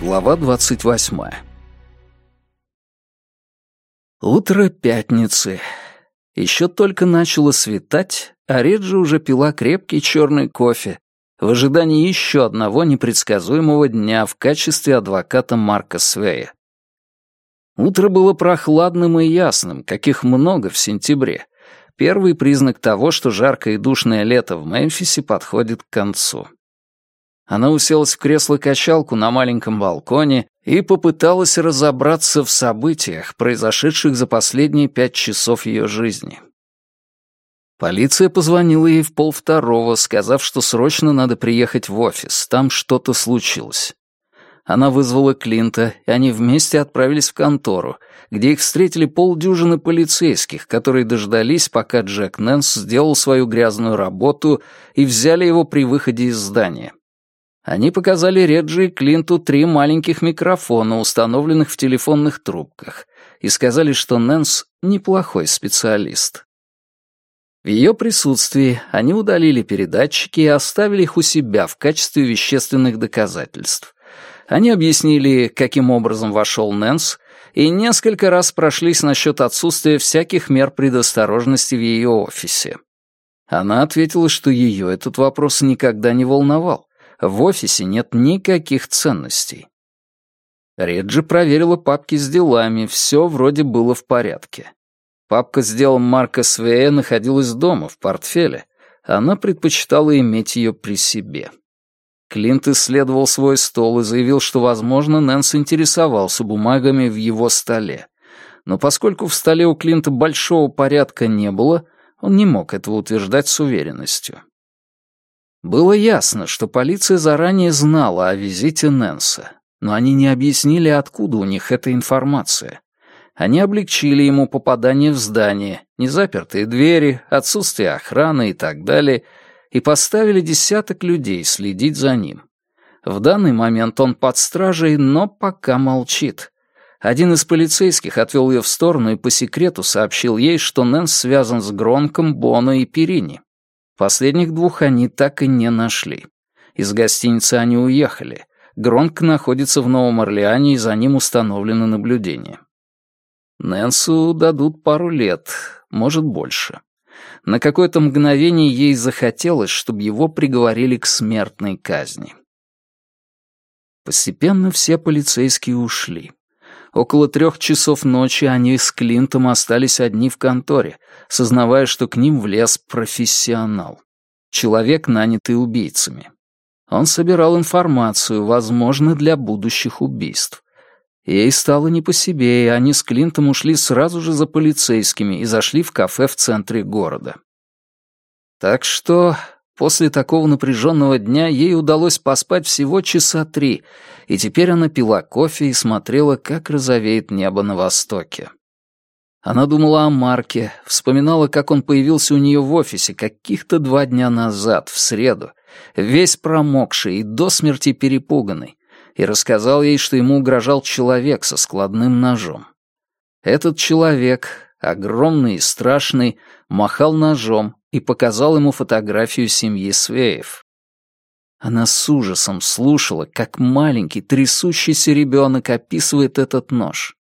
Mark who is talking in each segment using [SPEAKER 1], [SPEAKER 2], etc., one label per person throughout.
[SPEAKER 1] Глава двадцать восьмая. Утро пятницы. Еще только начало светать, а Реджи уже пила крепкий черный кофе в ожидании еще одного непредсказуемого дня в качестве адвоката Марка Свея. Утро было прохладным и ясным, каких много в сентябре. Первый признак того, что жаркое и душное лето в Мемфисе подходит к концу. Она уселась в кресло-качалку на маленьком балконе и попыталась разобраться в событиях, произошедших за последние пять часов ее жизни. Полиция позвонила ей в полвторого, сказав, что срочно надо приехать в офис, там что-то случилось. Она вызвала Клинта, и они вместе отправились в контору, где их встретили полдюжины полицейских, которые дождались, пока Джек Нэнс сделал свою грязную работу и взяли его при выходе из здания. Они показали Реджи и Клинту три маленьких микрофона, установленных в телефонных трубках, и сказали, что Нэнс — неплохой специалист. В ее присутствии они удалили передатчики и оставили их у себя в качестве вещественных доказательств. Они объяснили, каким образом вошел Нэнс, и несколько раз прошлись насчет отсутствия всяких мер предосторожности в ее офисе. Она ответила, что ее этот вопрос никогда не волновал, в офисе нет никаких ценностей. Реджи проверила папки с делами, все вроде было в порядке. Папка с делом Марка Свея находилась дома, в портфеле. Она предпочитала иметь ее при себе. Клинт исследовал свой стол и заявил, что, возможно, Нэнс интересовался бумагами в его столе. Но поскольку в столе у Клинта большого порядка не было, он не мог этого утверждать с уверенностью. Было ясно, что полиция заранее знала о визите Нэнса, но они не объяснили, откуда у них эта информация. Они облегчили ему попадание в здание, незапертые двери, отсутствие охраны и так далее, и поставили десяток людей следить за ним. В данный момент он под стражей, но пока молчит. Один из полицейских отвел ее в сторону и по секрету сообщил ей, что Нэнс связан с Гронком, Боно и Перини. Последних двух они так и не нашли. Из гостиницы они уехали. Гронк находится в Новом Орлеане, и за ним установлено наблюдение. Нэнсу дадут пару лет, может, больше. На какое-то мгновение ей захотелось, чтобы его приговорили к смертной казни. Постепенно все полицейские ушли. Около трех часов ночи они с Клинтом остались одни в конторе, сознавая, что к ним влез профессионал. Человек, нанятый убийцами. Он собирал информацию, возможно, для будущих убийств. Ей стало не по себе, и они с Клинтом ушли сразу же за полицейскими и зашли в кафе в центре города. Так что После такого напряженного дня ей удалось поспать всего часа три, и теперь она пила кофе и смотрела, как розовеет небо на востоке. Она думала о Марке, вспоминала, как он появился у нее в офисе каких-то два дня назад, в среду, весь промокший и до смерти перепуганный, и рассказал ей, что ему угрожал человек со складным ножом. Этот человек, огромный и страшный, махал ножом, и показал ему фотографию семьи Свеев. Она с ужасом слушала, как маленький трясущийся ребенок описывает этот нож.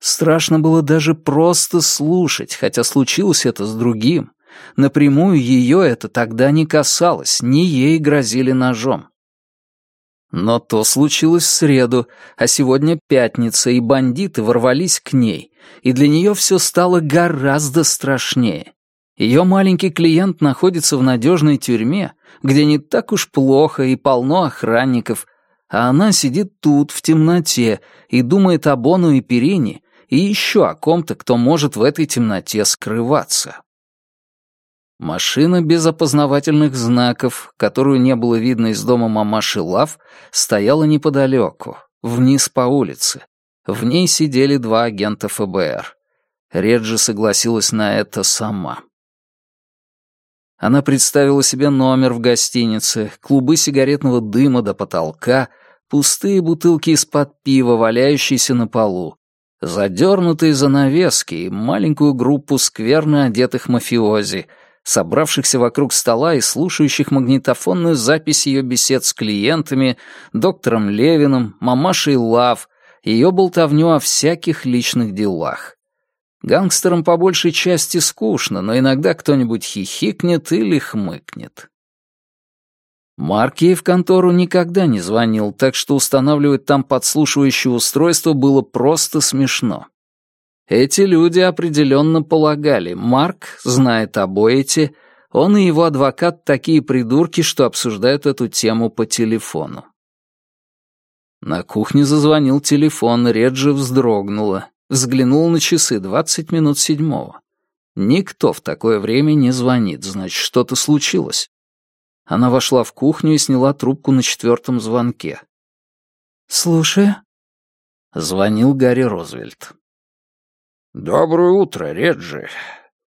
[SPEAKER 1] Страшно было даже просто слушать, хотя случилось это с другим. Напрямую ее это тогда не касалось, не ей грозили ножом. Но то случилось в среду, а сегодня пятница, и бандиты ворвались к ней, и для нее все стало гораздо страшнее. Ее маленький клиент находится в надежной тюрьме, где не так уж плохо и полно охранников, а она сидит тут, в темноте, и думает о Бону и Перине, и еще о ком-то, кто может в этой темноте скрываться. Машина без опознавательных знаков, которую не было видно из дома мамаши Лав, стояла неподалеку, вниз по улице. В ней сидели два агента ФБР. Реджи согласилась на это сама. Она представила себе номер в гостинице, клубы сигаретного дыма до потолка, пустые бутылки из-под пива, валяющиеся на полу, задернутые занавески и маленькую группу скверно одетых мафиози, собравшихся вокруг стола и слушающих магнитофонную запись ее бесед с клиентами, доктором Левиным, мамашей Лав, ее болтовню о всяких личных делах. Гангстерам по большей части скучно, но иногда кто-нибудь хихикнет или хмыкнет. Марк ей в контору никогда не звонил, так что устанавливать там подслушивающее устройство было просто смешно. Эти люди определенно полагали, Марк знает об Оэте, он и его адвокат такие придурки, что обсуждают эту тему по телефону. На кухне зазвонил телефон, Реджи вздрогнула, взглянула на часы, двадцать минут седьмого. Никто в такое время не звонит, значит, что-то случилось. Она вошла в кухню и сняла трубку на четвертом звонке.
[SPEAKER 2] «Слушаю».
[SPEAKER 1] Звонил Гарри Розвельт.
[SPEAKER 3] «Доброе утро, Реджи.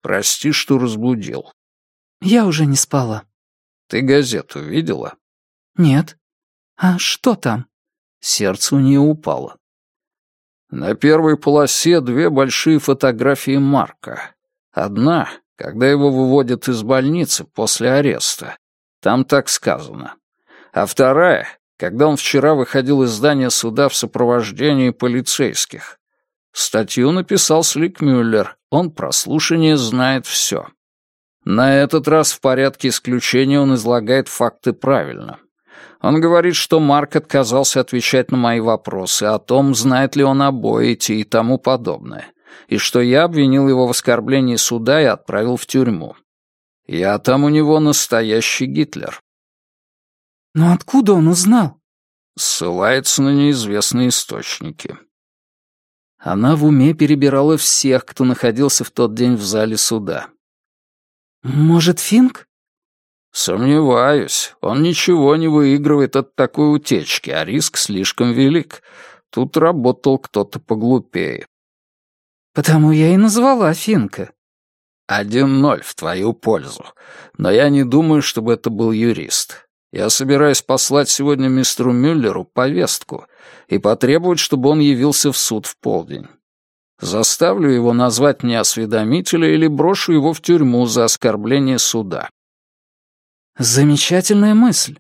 [SPEAKER 3] Прости, что разбудил».
[SPEAKER 2] «Я уже не спала».
[SPEAKER 3] «Ты газету видела?»
[SPEAKER 2] «Нет. А что там?»
[SPEAKER 1] Сердце у нее упало.
[SPEAKER 3] На первой полосе две большие фотографии Марка. Одна, когда его выводят из больницы после ареста, там так сказано. А вторая, когда он вчера выходил из здания суда в сопровождении полицейских. Статью написал Слик Мюллер. Он про слушание знает все. На этот раз в порядке исключения он излагает факты правильно. Он говорит, что Марк отказался отвечать на мои вопросы о том, знает ли он об Боэте и тому подобное, и что я обвинил его в оскорблении суда и отправил в тюрьму. Я там у него настоящий Гитлер.
[SPEAKER 2] Но откуда он узнал?
[SPEAKER 3] Ссылается на неизвестные источники.
[SPEAKER 1] Она в уме перебирала всех, кто находился в тот день в зале суда.
[SPEAKER 2] Может, Финк?
[SPEAKER 3] Сомневаюсь. Он ничего не выигрывает от такой утечки, а риск слишком велик. Тут работал кто-то поглупее.
[SPEAKER 2] Потому я и назвала Финка.
[SPEAKER 3] Один ноль в твою пользу. Но я не думаю, чтобы это был юрист. Я собираюсь послать сегодня мистеру Мюллеру повестку и потребовать, чтобы он явился в суд в полдень. Заставлю его назвать мне осведомителя или брошу его в тюрьму за оскорбление суда.
[SPEAKER 2] Замечательная мысль.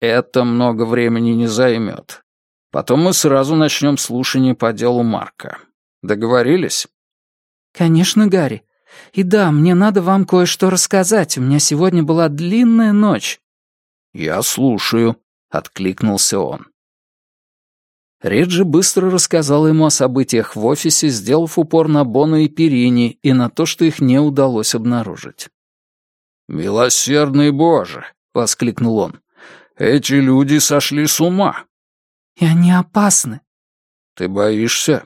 [SPEAKER 3] Это много времени не займет. Потом мы сразу начнем слушание по делу Марка. Договорились?
[SPEAKER 2] Конечно, Гарри. И да, мне надо вам кое-что рассказать. У меня сегодня была длинная ночь».
[SPEAKER 3] «Я слушаю», — откликнулся он.
[SPEAKER 1] Реджи быстро рассказал ему о событиях в офисе, сделав упор на Бону и Перини и на то, что их не удалось обнаружить.
[SPEAKER 3] «Милосердный Боже!» — воскликнул он. «Эти люди сошли с ума!»
[SPEAKER 2] «И они опасны!»
[SPEAKER 3] «Ты боишься?»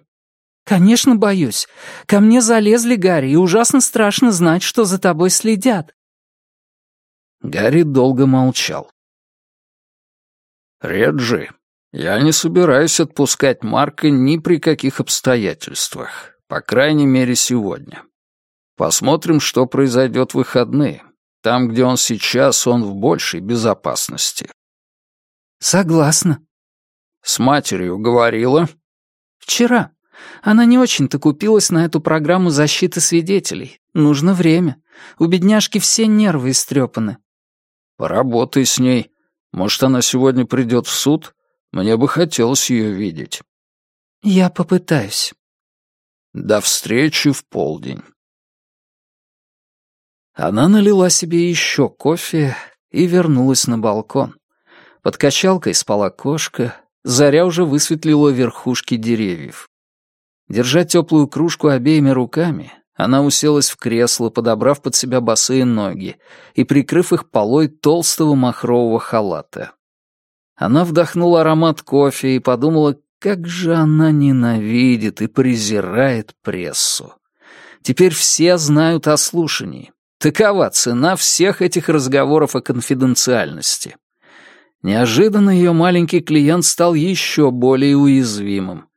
[SPEAKER 2] «Конечно, боюсь. Ко мне залезли, Гарри, и ужасно страшно знать, что за тобой следят».
[SPEAKER 1] Гарри долго молчал.
[SPEAKER 3] «Реджи, я не собираюсь отпускать Марка ни при каких обстоятельствах, по крайней мере, сегодня. Посмотрим, что произойдет в выходные. Там, где он сейчас, он в большей безопасности».
[SPEAKER 2] «Согласна».
[SPEAKER 3] «С матерью говорила?»
[SPEAKER 2] «Вчера». Она не очень-то купилась на эту программу защиты свидетелей. Нужно время. У бедняжки все нервы истрепаны.
[SPEAKER 3] Поработай с ней. Может, она сегодня придет в суд? Мне бы хотелось ее видеть.
[SPEAKER 2] Я попытаюсь.
[SPEAKER 3] До встречи в полдень.
[SPEAKER 1] Она налила себе еще кофе и вернулась на балкон. Под качалкой спала кошка, заря уже высветлила верхушки деревьев. Держа теплую кружку обеими руками, она уселась в кресло, подобрав под себя босые ноги и прикрыв их полой толстого махрового халата. Она вдохнула аромат кофе и подумала, как же она ненавидит и презирает прессу. Теперь все знают о слушании. Такова цена всех этих разговоров о конфиденциальности. Неожиданно ее маленький клиент стал еще более уязвимым.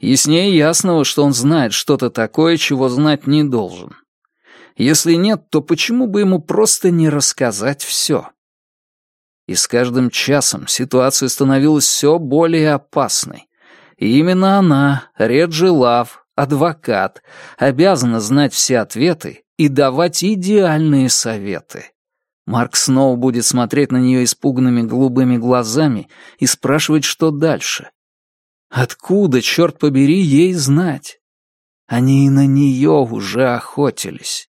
[SPEAKER 1] Яснее ясного, что он знает что-то такое, чего знать не должен. Если нет, то почему бы ему просто не рассказать все? И с каждым часом ситуация становилась все более опасной. И именно она, Реджи Лав, адвокат, обязана знать все ответы, и давать идеальные советы. Марк снова будет смотреть на нее испуганными голубыми глазами и спрашивать, что дальше. Откуда, черт побери, ей знать? Они и на нее уже охотились.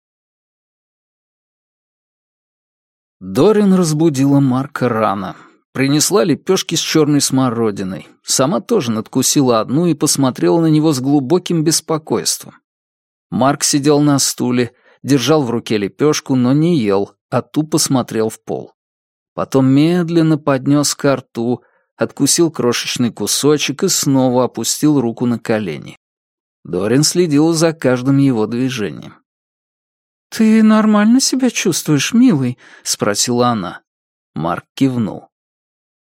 [SPEAKER 1] Дорин разбудила Марка рано. Принесла лепешки с черной смородиной. Сама тоже надкусила одну и посмотрела на него с глубоким беспокойством. Марк сидел на стуле, держал в руке лепешку, но не ел, а тупо смотрел в пол. Потом медленно поднес ко рту, откусил крошечный кусочек и снова опустил руку на колени. Дорин следила за каждым его движением.
[SPEAKER 2] «Ты нормально себя чувствуешь, милый?» — спросила она.
[SPEAKER 1] Марк кивнул.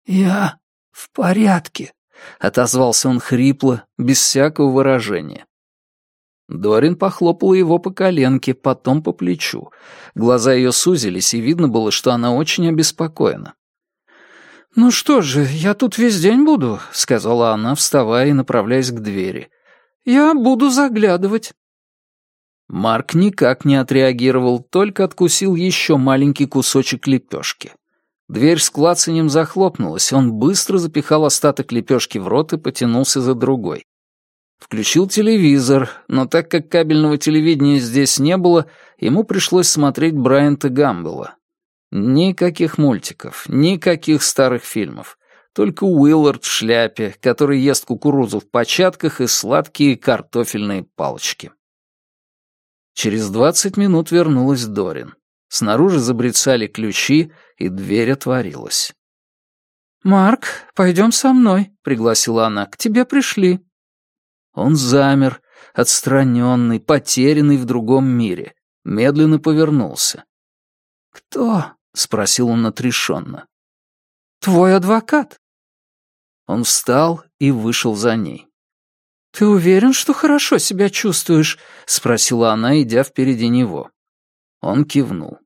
[SPEAKER 2] «Я в порядке», —
[SPEAKER 1] отозвался он хрипло, без всякого выражения. Дорин похлопала его по коленке, потом по плечу. Глаза ее сузились, и видно было, что она очень обеспокоена.
[SPEAKER 2] «Ну что же, я тут весь день буду», — сказала она, вставая и направляясь к двери. «Я буду заглядывать».
[SPEAKER 1] Марк никак не отреагировал, только откусил еще маленький кусочек лепешки. Дверь с клацанем захлопнулась, он быстро запихал остаток лепешки в рот и потянулся за другой. Включил телевизор, но так как кабельного телевидения здесь не было, ему пришлось смотреть Брайанта Гамбела. Никаких мультиков, никаких старых фильмов. Только Уиллард в шляпе, который ест кукурузу в початках и сладкие картофельные палочки. Через двадцать минут вернулась Дорин. Снаружи забрецали ключи, и дверь отворилась.
[SPEAKER 2] «Марк, пойдем со мной», — пригласила она. «К тебе пришли».
[SPEAKER 1] Он замер, отстраненный, потерянный в другом мире. Медленно повернулся.
[SPEAKER 2] «Кто?» — спросил он отрешенно.
[SPEAKER 1] «Твой адвокат». Он встал и вышел за ней.
[SPEAKER 2] «Ты уверен, что хорошо себя чувствуешь?»
[SPEAKER 1] — спросила она, идя впереди него. Он кивнул.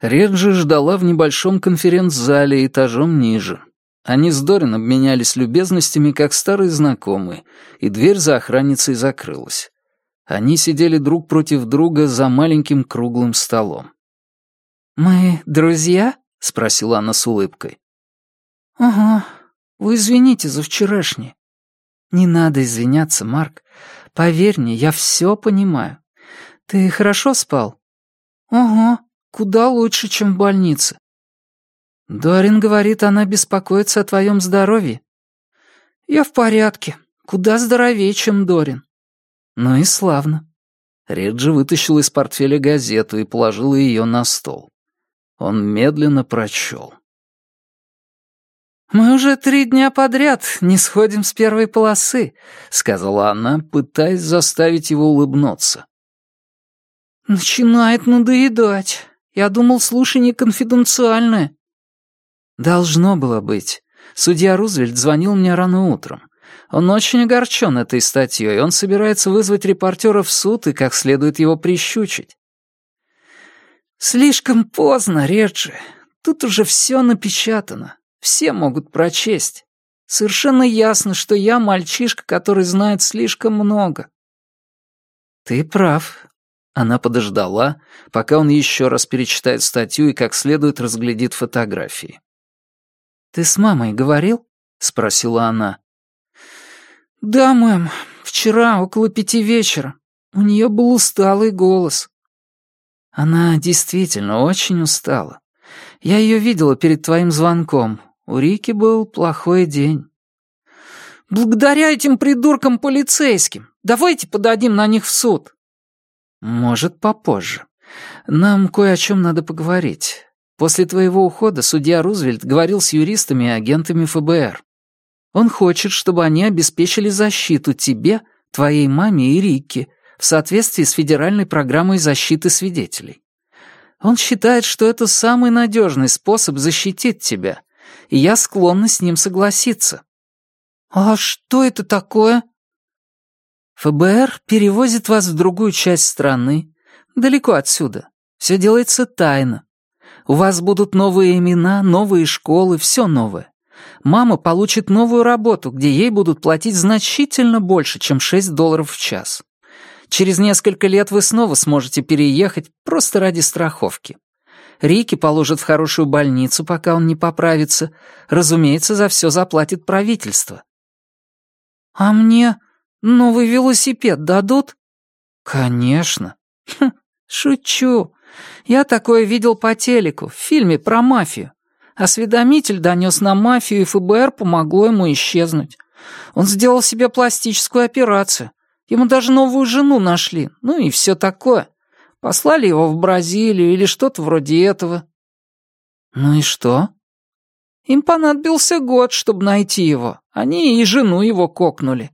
[SPEAKER 1] Реджи ждала в небольшом конференц-зале этажом ниже. Они с Дорин обменялись любезностями, как старые знакомые, и дверь за охранницей закрылась. Они сидели друг против друга за маленьким круглым столом.
[SPEAKER 2] «Мы друзья?» — спросила она с улыбкой. «Ага. Вы извините за вчерашнее». «Не надо извиняться, Марк. Поверь мне, я все понимаю. Ты хорошо спал?» «Ага. Куда лучше, чем в больнице. Дорин говорит, она беспокоится о твоем здоровье. Я в порядке. Куда здоровее, чем Дорин. Ну и славно.
[SPEAKER 1] Реджи вытащил из портфеля газету и положил ее на стол. Он медленно прочел.
[SPEAKER 2] «Мы уже три дня подряд не сходим с первой полосы», — сказала она, пытаясь заставить его улыбнуться. «Начинает надоедать. Я думал, слушание конфиденциальное». «Должно было быть. Судья Рузвельт звонил мне рано утром. Он очень огорчен этой статьей, он собирается вызвать репортера в суд и как следует его прищучить». «Слишком поздно, Реджи. Тут уже все напечатано. Все могут прочесть. Совершенно ясно, что я мальчишка, который знает слишком много». «Ты прав. Она подождала, пока он еще раз перечитает статью и как следует разглядит фотографии. «Ты с мамой говорил?» — спросила она. «Да, мэм. Вчера, около пяти вечера. У нее был усталый голос». Она действительно очень устала. Я ее видела перед твоим звонком. У Рики был плохой день. «Благодаря этим придуркам полицейским. Давайте подадим на них в суд». «Может, попозже. Нам кое о чем надо поговорить. После твоего ухода судья Рузвельт говорил с юристами и агентами ФБР. Он хочет, чтобы они обеспечили защиту тебе, твоей маме и Рикки в соответствии с федеральной программой защиты свидетелей. Он считает, что это самый надежный способ защитить тебя, и я склонна с ним согласиться». «А что это такое?» ФБР перевозит вас в другую часть страны, далеко отсюда. Все делается тайно. У вас будут новые имена, новые школы, все новое. Мама получит новую работу, где ей будут платить значительно больше, чем 6 долларов в час. Через несколько лет вы снова сможете переехать просто ради страховки. Рики положат в хорошую больницу, пока он не поправится. Разумеется, за все заплатит правительство. А мне новый велосипед дадут? Конечно. Хм, шучу. Я такое видел по телеку, в фильме про мафию. Осведомитель донес на мафию, и ФБР помогло ему исчезнуть. Он сделал себе пластическую операцию. Ему даже новую жену нашли, ну и все такое. Послали его в Бразилию или что-то вроде этого». «Ну и что?» «Им понадобился год, чтобы найти его. Они и жену его кокнули».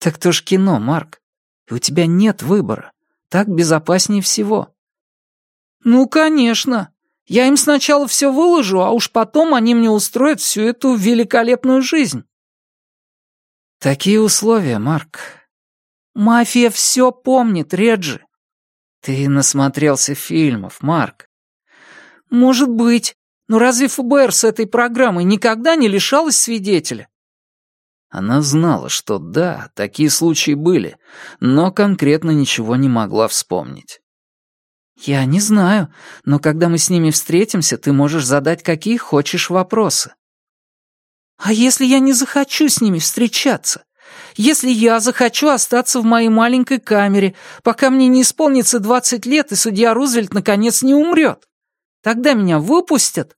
[SPEAKER 2] «Так то ж кино, Марк. И у тебя нет выбора. Так безопаснее всего». «Ну, конечно. Я им сначала все выложу, а уж потом они мне устроят всю эту великолепную жизнь».
[SPEAKER 1] «Такие условия, Марк».
[SPEAKER 2] «Мафия все помнит, Реджи.
[SPEAKER 1] «Ты насмотрелся фильмов, Марк».
[SPEAKER 2] «Может быть. Но разве ФБР с этой программой никогда не лишалась свидетеля?»
[SPEAKER 1] Она знала, что да, такие случаи были, но конкретно ничего не могла вспомнить.
[SPEAKER 2] «Я не знаю, но когда мы с ними встретимся, ты можешь задать какие хочешь вопросы». «А если я не захочу с ними встречаться? Если я захочу остаться в моей маленькой камере, пока мне не исполнится двадцать лет, и судья Рузвельт наконец не умрет, тогда меня выпустят?»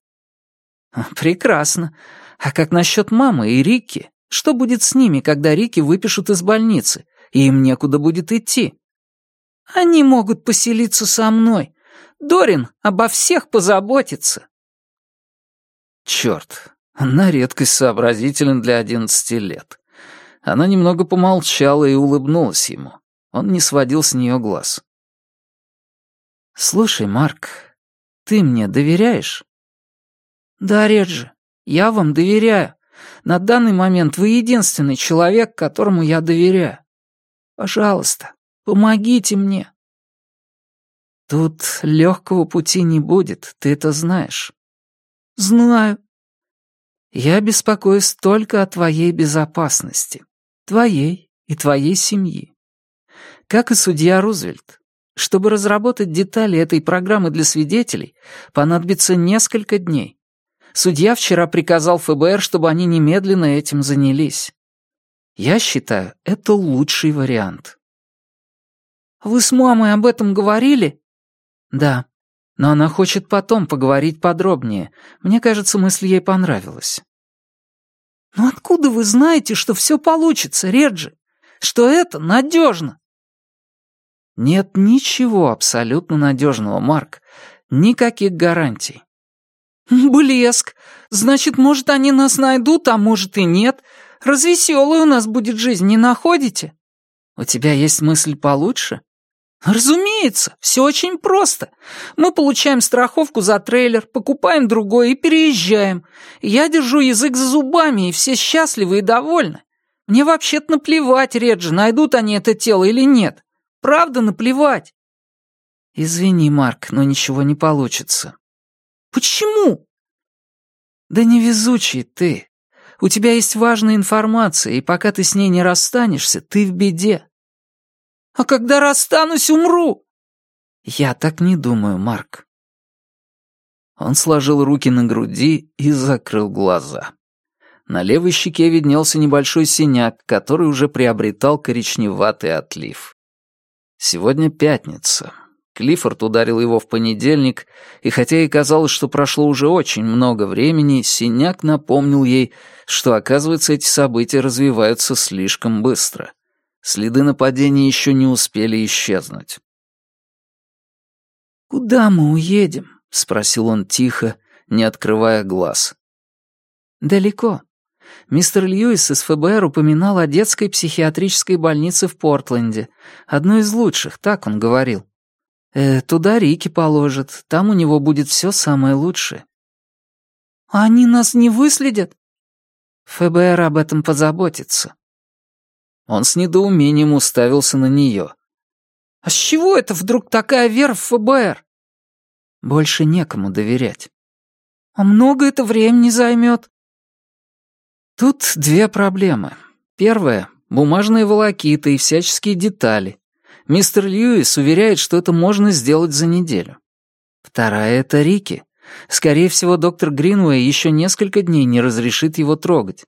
[SPEAKER 2] «Прекрасно. А как насчет мамы и Рикки? Что будет с ними, когда Рикки выпишут из больницы, и им некуда будет идти?» «Они могут поселиться со мной. Дорин обо всех позаботится».
[SPEAKER 1] Черт, на редкость сообразителен для одиннадцати лет. Она немного помолчала и улыбнулась ему. Он не сводил с нее глаз. «Слушай, Марк, ты мне доверяешь?»
[SPEAKER 2] «Да, Реджи, я вам доверяю. На данный момент вы единственный человек, которому я доверяю. Пожалуйста, помогите мне».
[SPEAKER 1] «Тут легкого пути не будет, ты это знаешь».
[SPEAKER 2] «Знаю».
[SPEAKER 1] «Я беспокоюсь только о твоей безопасности. Твоей и твоей семьи. Как и судья Рузвельт. Чтобы разработать детали этой программы для свидетелей, понадобится несколько дней. Судья вчера приказал ФБР, чтобы они немедленно этим занялись. Я считаю, это лучший вариант.
[SPEAKER 2] «Вы с мамой об этом говорили?»
[SPEAKER 1] «Да, но она хочет потом поговорить подробнее. Мне кажется, мысль ей понравилась».
[SPEAKER 2] «Но откуда вы знаете, что все получится, Реджи? Что это надежно?»
[SPEAKER 1] «Нет ничего абсолютно надежного, Марк. Никаких гарантий».
[SPEAKER 2] «Блеск! Значит, может, они нас найдут, а может и нет. Развеселая у нас будет жизнь, не находите?»
[SPEAKER 1] «У тебя есть мысль получше?»
[SPEAKER 2] «Разумеется, все очень просто. Мы получаем страховку за трейлер, покупаем другой и переезжаем. Я держу язык за зубами, и все счастливы и довольны. Мне вообще-то наплевать, Реджи, найдут они это тело или нет. Правда наплевать».
[SPEAKER 1] «Извини, Марк, но ничего не получится».
[SPEAKER 2] «Почему?»
[SPEAKER 1] «Да невезучий ты. У тебя есть важная информация, и пока ты с ней не расстанешься, ты в беде.
[SPEAKER 2] А когда расстанусь, умру!»
[SPEAKER 1] «Я так не думаю, Марк». Он сложил руки на груди и закрыл глаза. На левой щеке виднелся небольшой синяк, который уже приобретал коричневатый отлив. Сегодня пятница. Клиффорд ударил его в понедельник, и хотя ей казалось, что прошло уже очень много времени, синяк напомнил ей, что, оказывается, эти события развиваются слишком быстро. Следы нападения еще не успели исчезнуть.
[SPEAKER 2] «Куда мы уедем?»
[SPEAKER 1] — спросил он тихо, не открывая глаз.
[SPEAKER 2] «Далеко. Мистер Льюис из ФБР упоминал о детской психиатрической больнице в Портленде. Одной из лучших, так он говорил. Э, туда Рики положат, там у него будет все самое лучшее». «А они нас не выследят?»
[SPEAKER 1] ФБР об этом позаботится. Он с недоумением уставился на нее.
[SPEAKER 2] «А с чего это вдруг такая вера в ФБР?»
[SPEAKER 1] «Больше некому доверять».
[SPEAKER 2] «А много это времени займет?»
[SPEAKER 1] Тут две проблемы. Первая — бумажные волокиты и всяческие детали. Мистер Льюис уверяет, что это можно сделать за неделю. Вторая — это Рики. Скорее всего, доктор Гринвей еще несколько дней не разрешит его трогать.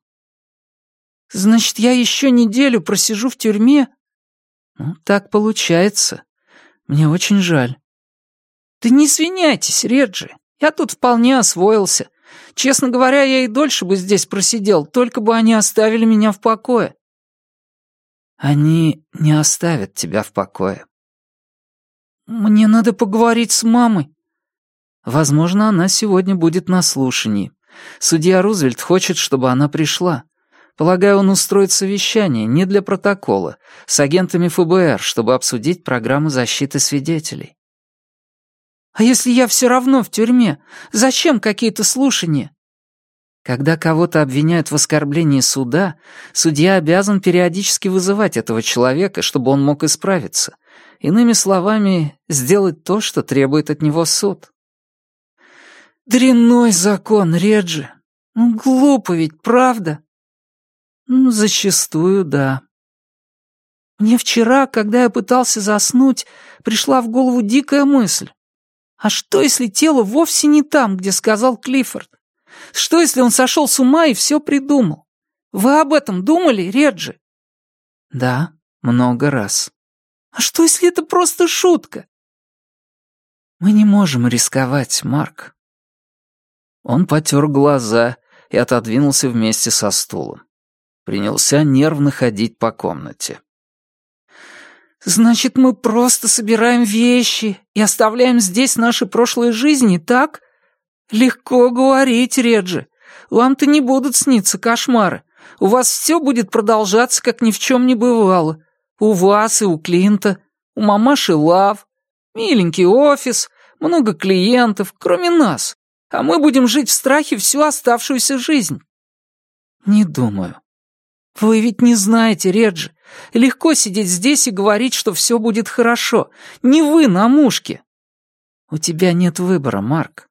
[SPEAKER 2] «Значит, я еще неделю просижу в тюрьме?»
[SPEAKER 1] «Ну, так получается. Мне очень жаль».
[SPEAKER 2] «Да не извиняйтесь, Реджи. Я тут вполне освоился. Честно говоря, я и дольше бы здесь просидел, только бы они оставили меня в покое».
[SPEAKER 1] «Они не оставят тебя в покое».
[SPEAKER 2] «Мне надо поговорить с мамой».
[SPEAKER 1] «Возможно, она сегодня будет на слушании. Судья Рузвельт хочет, чтобы она пришла. Полагаю, он устроит совещание, не для протокола, с агентами ФБР, чтобы обсудить программу защиты свидетелей».
[SPEAKER 2] «А если я все равно в тюрьме? Зачем какие-то слушания?»
[SPEAKER 1] Когда кого-то обвиняют в оскорблении суда, судья обязан периодически вызывать этого человека, чтобы он мог исправиться. Иными словами, сделать то, что требует от него суд.
[SPEAKER 2] «Дрянной закон, Реджи. Ну, глупо ведь, правда?»
[SPEAKER 1] «Ну, зачастую, да»,
[SPEAKER 2] мне вчера, когда я пытался заснуть, пришла в голову дикая мысль. А что, если тело вовсе не там, где сказал Клиффорд? Что, если он сошел с ума и все придумал? Вы об этом думали, Реджи?
[SPEAKER 1] Да, много раз.
[SPEAKER 2] А что, если это просто шутка?
[SPEAKER 1] Мы не можем рисковать, Марк. Он потер глаза и отодвинулся вместе со стулом. Принялся нервно ходить по комнате.
[SPEAKER 2] «Значит, мы просто собираем вещи и оставляем здесь наши прошлые жизни, так? Легко говорить, Реджи. Вам-то не будут сниться кошмары. У вас все будет продолжаться, как ни в чем не бывало. У вас и у Клинта, у мамаши Лав. Миленький офис, много клиентов, кроме нас. А мы будем жить в страхе всю оставшуюся жизнь».
[SPEAKER 1] «Не думаю»,
[SPEAKER 2] «Вы ведь не знаете, Реджи. Легко сидеть здесь и говорить, что все будет хорошо. Не вы на мушке».
[SPEAKER 1] «У тебя нет выбора, Марк».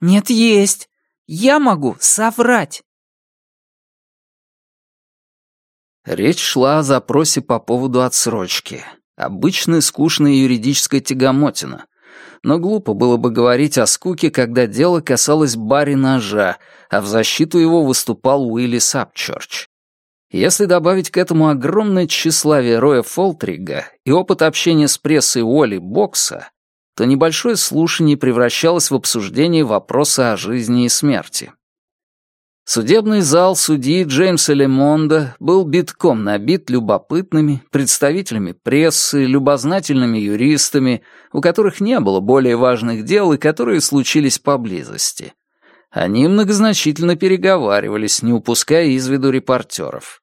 [SPEAKER 2] «Нет, есть. Я могу соврать».
[SPEAKER 1] Речь шла о запросе по поводу отсрочки. Обычная скучная юридическая тягомотина. Но глупо было бы говорить о скуке, когда дело касалось Барри Ножа, а в защиту его выступал Уилли Сапчорч. Если добавить к этому огромное тщеславие Роя Фолтрига и опыт общения с прессой Уолли Бокса, то небольшое слушание превращалось в обсуждение вопроса о жизни и смерти. Судебный зал судьи Джеймса Лемонда был битком набит любопытными представителями прессы, любознательными юристами, у которых не было более важных дел и которые случились поблизости — они многозначительно переговаривались, не упуская из виду репортеров.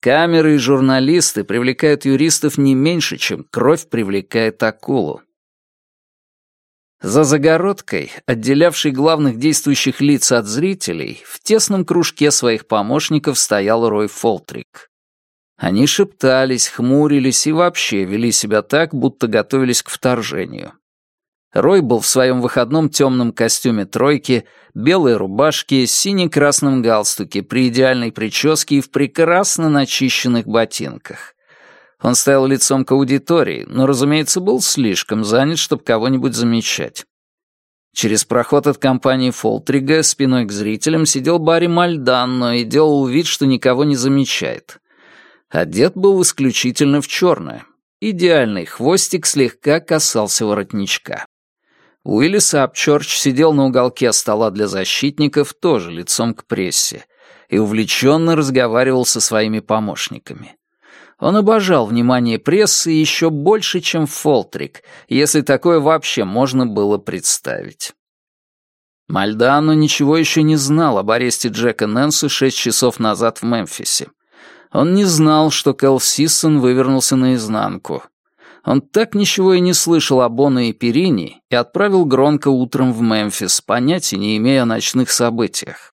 [SPEAKER 1] Камеры и журналисты привлекают юристов не меньше, чем кровь привлекает акулу. За загородкой, отделявшей главных действующих лиц от зрителей, в тесном кружке своих помощников стоял Рой Фолтрик. Они шептались, хмурились и вообще вели себя так, будто готовились к вторжению. Рой был в своем выходном темном костюме тройки, белой рубашке, сине-красном галстуке, при идеальной прическе и в прекрасно начищенных ботинках. Он стоял лицом к аудитории, но, разумеется, был слишком занят, чтобы кого-нибудь замечать. Через проход от компании Фолтрига спиной к зрителям сидел Барри Мальданно и делал вид, что никого не замечает. Одет был исключительно в черное. Идеальный хвостик слегка касался воротничка. Уиллис Апчорч сидел на уголке стола для защитников, тоже лицом к прессе, и увлеченно разговаривал со своими помощниками. Он обожал внимание прессы еще больше, чем Фолтрик, если такое вообще можно было представить. Мальдано ничего еще не знал об аресте Джека Нэнса шесть часов назад в Мемфисе. Он не знал, что Кэл Сиссон вывернулся наизнанку, он так ничего и не слышал о Боно и Перини и отправил Гронка утром в Мемфис, понятия не имея о ночных событиях.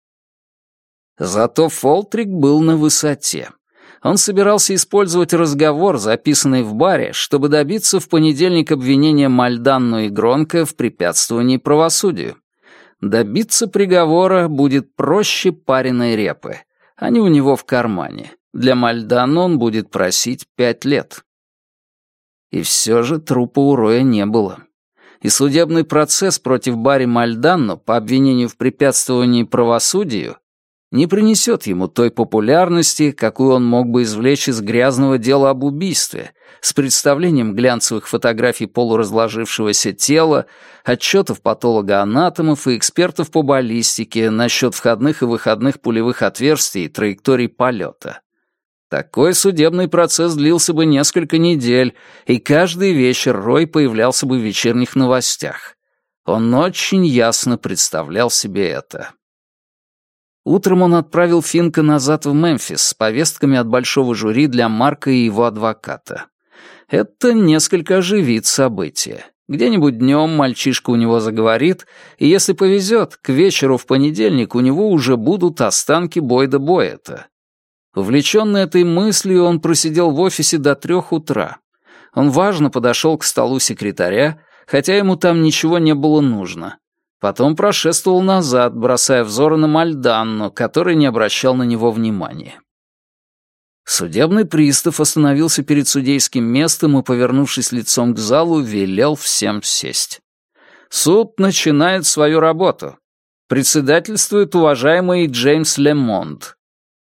[SPEAKER 1] Зато Фолтрик был на высоте. Он собирался использовать разговор, записанный в баре, чтобы добиться в понедельник обвинения Мальданну и Гронка в препятствовании правосудию. Добиться приговора будет проще пареной репы. Они у него в кармане. Для Мальданну он будет просить пять лет. И все же трупа у Роя не было. И судебный процесс против Барри Мальданно по обвинению в препятствовании правосудию не принесет ему той популярности, какую он мог бы извлечь из грязного дела об убийстве, с представлением глянцевых фотографий полуразложившегося тела, отчетов патологоанатомов и экспертов по баллистике насчет входных и выходных пулевых отверстий и траекторий полета. Такой судебный процесс длился бы несколько недель, и каждый вечер Рой появлялся бы в вечерних новостях. Он очень ясно представлял себе это. Утром он отправил Финка назад в Мемфис с повестками от большого жюри для Марка и его адвоката. Это несколько оживит события. Где-нибудь днем мальчишка у него заговорит, и если повезет, к вечеру в понедельник у него уже будут останки Бойда Боэта. Увлеченный этой мыслью, он просидел в офисе до трех утра. Он важно подошел к столу секретаря, хотя ему там ничего не было нужно. Потом прошествовал назад, бросая взоры на Мальданну, который не обращал на него внимания. Судебный пристав остановился перед судейским местом и, повернувшись лицом к залу, велел всем сесть. Суд начинает свою работу. Председательствует уважаемый Джеймс Лемонд.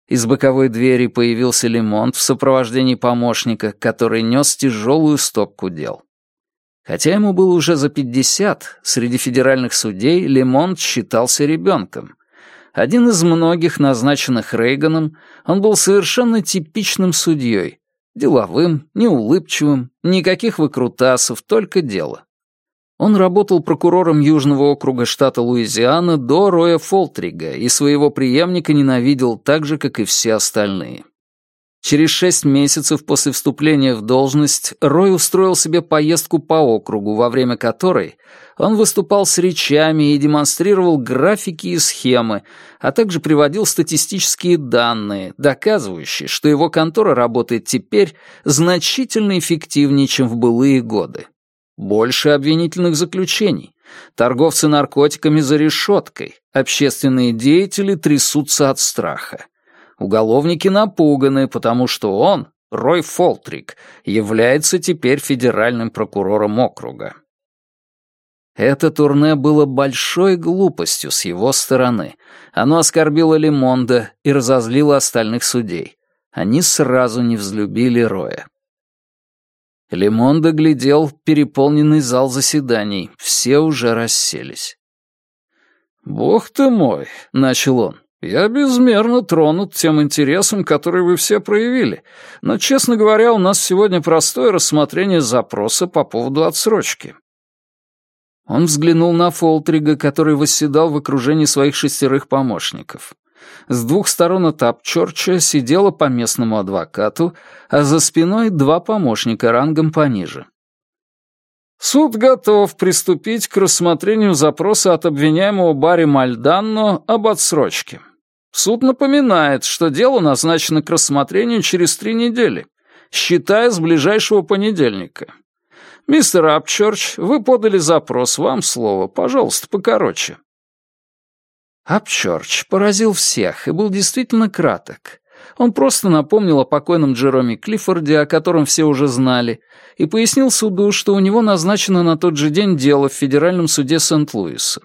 [SPEAKER 1] Из боковой двери появился Лемонд в сопровождении помощника, который нес тяжелую стопку дел. Хотя ему было уже за пятьдесят, среди федеральных судей Лемонт считался ребенком. Один из многих назначенных Рейганом, он был совершенно типичным судьей. Деловым, неулыбчивым, никаких выкрутасов, только дело. Он работал прокурором Южного округа штата Луизиана до Роя Фолтрига и своего преемника ненавидел так же, как и все остальные. Через шесть месяцев после вступления в должность Рой устроил себе поездку по округу, во время которой он выступал с речами и демонстрировал графики и схемы, а также приводил статистические данные, доказывающие, что его контора работает теперь значительно эффективнее, чем в былые годы. Больше обвинительных заключений. Торговцы наркотиками за решеткой. Общественные деятели трясутся от страха. Уголовники напуганы, потому что он, Рой Фолтрик, является теперь федеральным прокурором округа. Это турне было большой глупостью с его стороны. Оно оскорбило Лемонда и разозлило остальных судей. Они сразу не взлюбили Роя. Лемонда глядел переполненный зал заседаний. Все уже расселись. «Бог ты мой!» — начал он. «Я безмерно тронут тем интересом, который вы все проявили, но, честно говоря, у нас сегодня простое рассмотрение запроса по поводу отсрочки». Он взглянул на Фолтрига, который восседал в окружении своих шестерых помощников. С двух сторон от Апчорча сидела по местному адвокату, а за спиной два помощника рангом пониже. Суд готов приступить к рассмотрению запроса от обвиняемого Барри Мальданно об отсрочке. Суд напоминает, что дело назначено к рассмотрению через три недели, считая с ближайшего понедельника. Мистер Апчорч, вы подали запрос, вам слово, пожалуйста, покороче. Апчорч поразил всех и был действительно краток. Он просто напомнил о покойном Джероме Клиффорде, о котором все уже знали, и пояснил суду, что у него назначено на тот же день дело в Федеральном суде Сент-Луиса.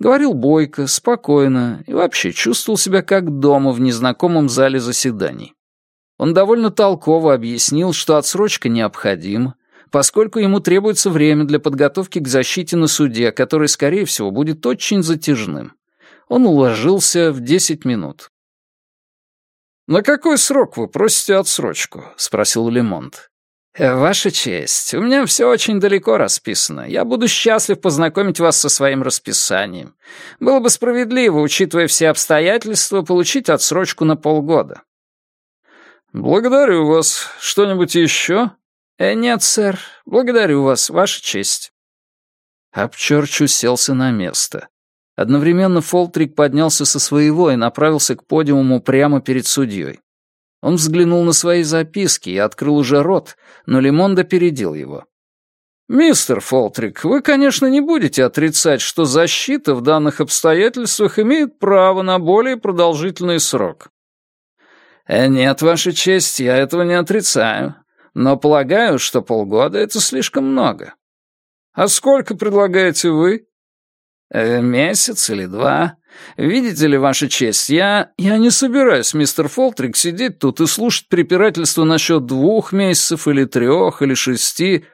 [SPEAKER 1] Говорил бойко, спокойно и вообще чувствовал себя как дома в незнакомом зале заседаний. Он довольно толково объяснил, что отсрочка необходима, поскольку ему требуется время для подготовки к защите на суде, который, скорее всего, будет очень затяжным. Он уложился в десять минут. «На какой срок вы просите отсрочку?» — спросил Лемонт. Э, «Ваша честь, у меня все очень далеко расписано. Я буду счастлив познакомить вас со своим расписанием. Было бы справедливо, учитывая все обстоятельства, получить отсрочку на полгода». «Благодарю вас. Что-нибудь еще?» э, «Нет, сэр. Благодарю вас, Ваша честь». Апчерч уселся на место. Одновременно Фолтрик поднялся со своего и направился к подиуму прямо перед судьей. Он взглянул на свои записки и открыл уже рот, но Лимон допередил его. «Мистер Фолтрик, вы, конечно, не будете отрицать, что защита в данных обстоятельствах имеет право на более продолжительный срок». «Э, «Нет, Ваша честь, я этого не отрицаю.
[SPEAKER 3] Но полагаю, что полгода — это слишком много. А сколько предлагаете вы? Э, месяц или два. Видите ли, Ваша честь, я... Я не собираюсь, мистер Фолтрик, сидеть тут и слушать препирательство насчет двух месяцев или трех или шести.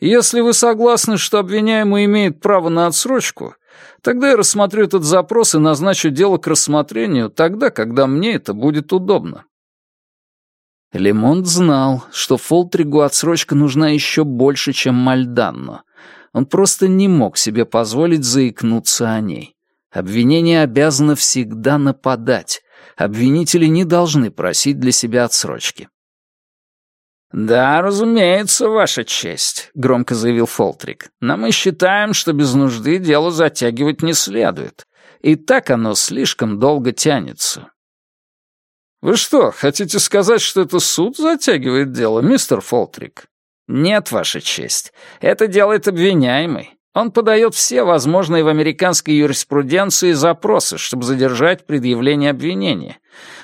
[SPEAKER 3] Если вы согласны, что обвиняемый имеет право на отсрочку, тогда я рассмотрю этот запрос и назначу дело к рассмотрению тогда, когда мне это будет удобно.
[SPEAKER 1] Лемонт знал, что Фолтригу отсрочка нужна еще больше, чем Мальданно. Он просто не мог себе позволить заикнуться о ней. Обвинение обязано всегда нападать. Обвинители не должны просить для себя отсрочки.
[SPEAKER 3] «Да, разумеется, Ваша честь», — громко заявил Фолтрик. «Но мы считаем, что без нужды дело затягивать не следует. И так оно слишком долго тянется». «Вы что, хотите сказать, что это суд затягивает дело, мистер Фолтрик?» «Нет, Ваша честь. Это делает обвиняемый. Он подает все возможные в американской юриспруденции запросы, чтобы задержать предъявление обвинения.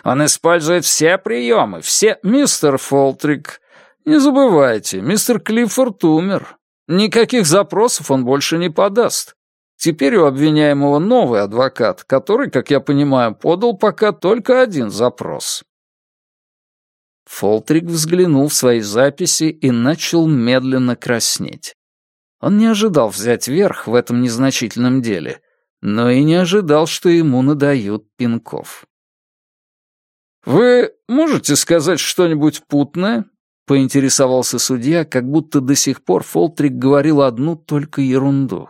[SPEAKER 3] Он использует все приемы, все... Мистер Фолтрик, не забывайте, мистер Клиффорд умер. Никаких запросов он больше не подаст. Теперь у обвиняемого новый адвокат, который, как я понимаю, подал пока только один запрос.
[SPEAKER 1] Фолтрик взглянул в свои записи и начал медленно краснеть. Он не ожидал взять верх в этом незначительном деле, но и не ожидал, что ему надают пинков.
[SPEAKER 3] «Вы можете сказать что-нибудь путное?» — поинтересовался судья, как будто до сих пор Фолтрик говорил одну только ерунду.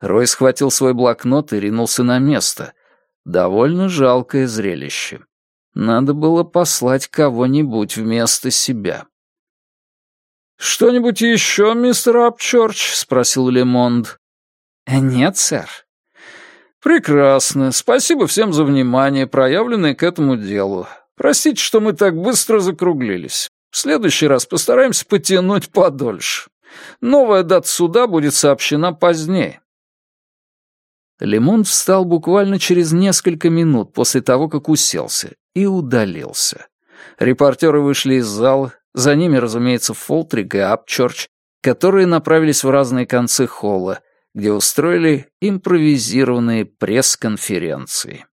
[SPEAKER 1] Рой схватил свой блокнот и ринулся на место. Довольно жалкое зрелище. Надо было послать кого-нибудь вместо себя.
[SPEAKER 3] «Что-нибудь еще, мистер Апчорч?» — спросил Лемонд.
[SPEAKER 2] «Нет, сэр».
[SPEAKER 3] «Прекрасно. Спасибо всем за внимание, проявленное к этому делу. Простите, что мы так быстро закруглились. В следующий раз постараемся потянуть подольше. Новая дата суда будет сообщена позднее.
[SPEAKER 1] Лемон встал буквально через несколько минут после того, как уселся, и удалился. Репортеры вышли из зала, за ними, разумеется, Фолтрик и Апчорч, которые направились в разные концы холла, где устроили импровизированные пресс-конференции.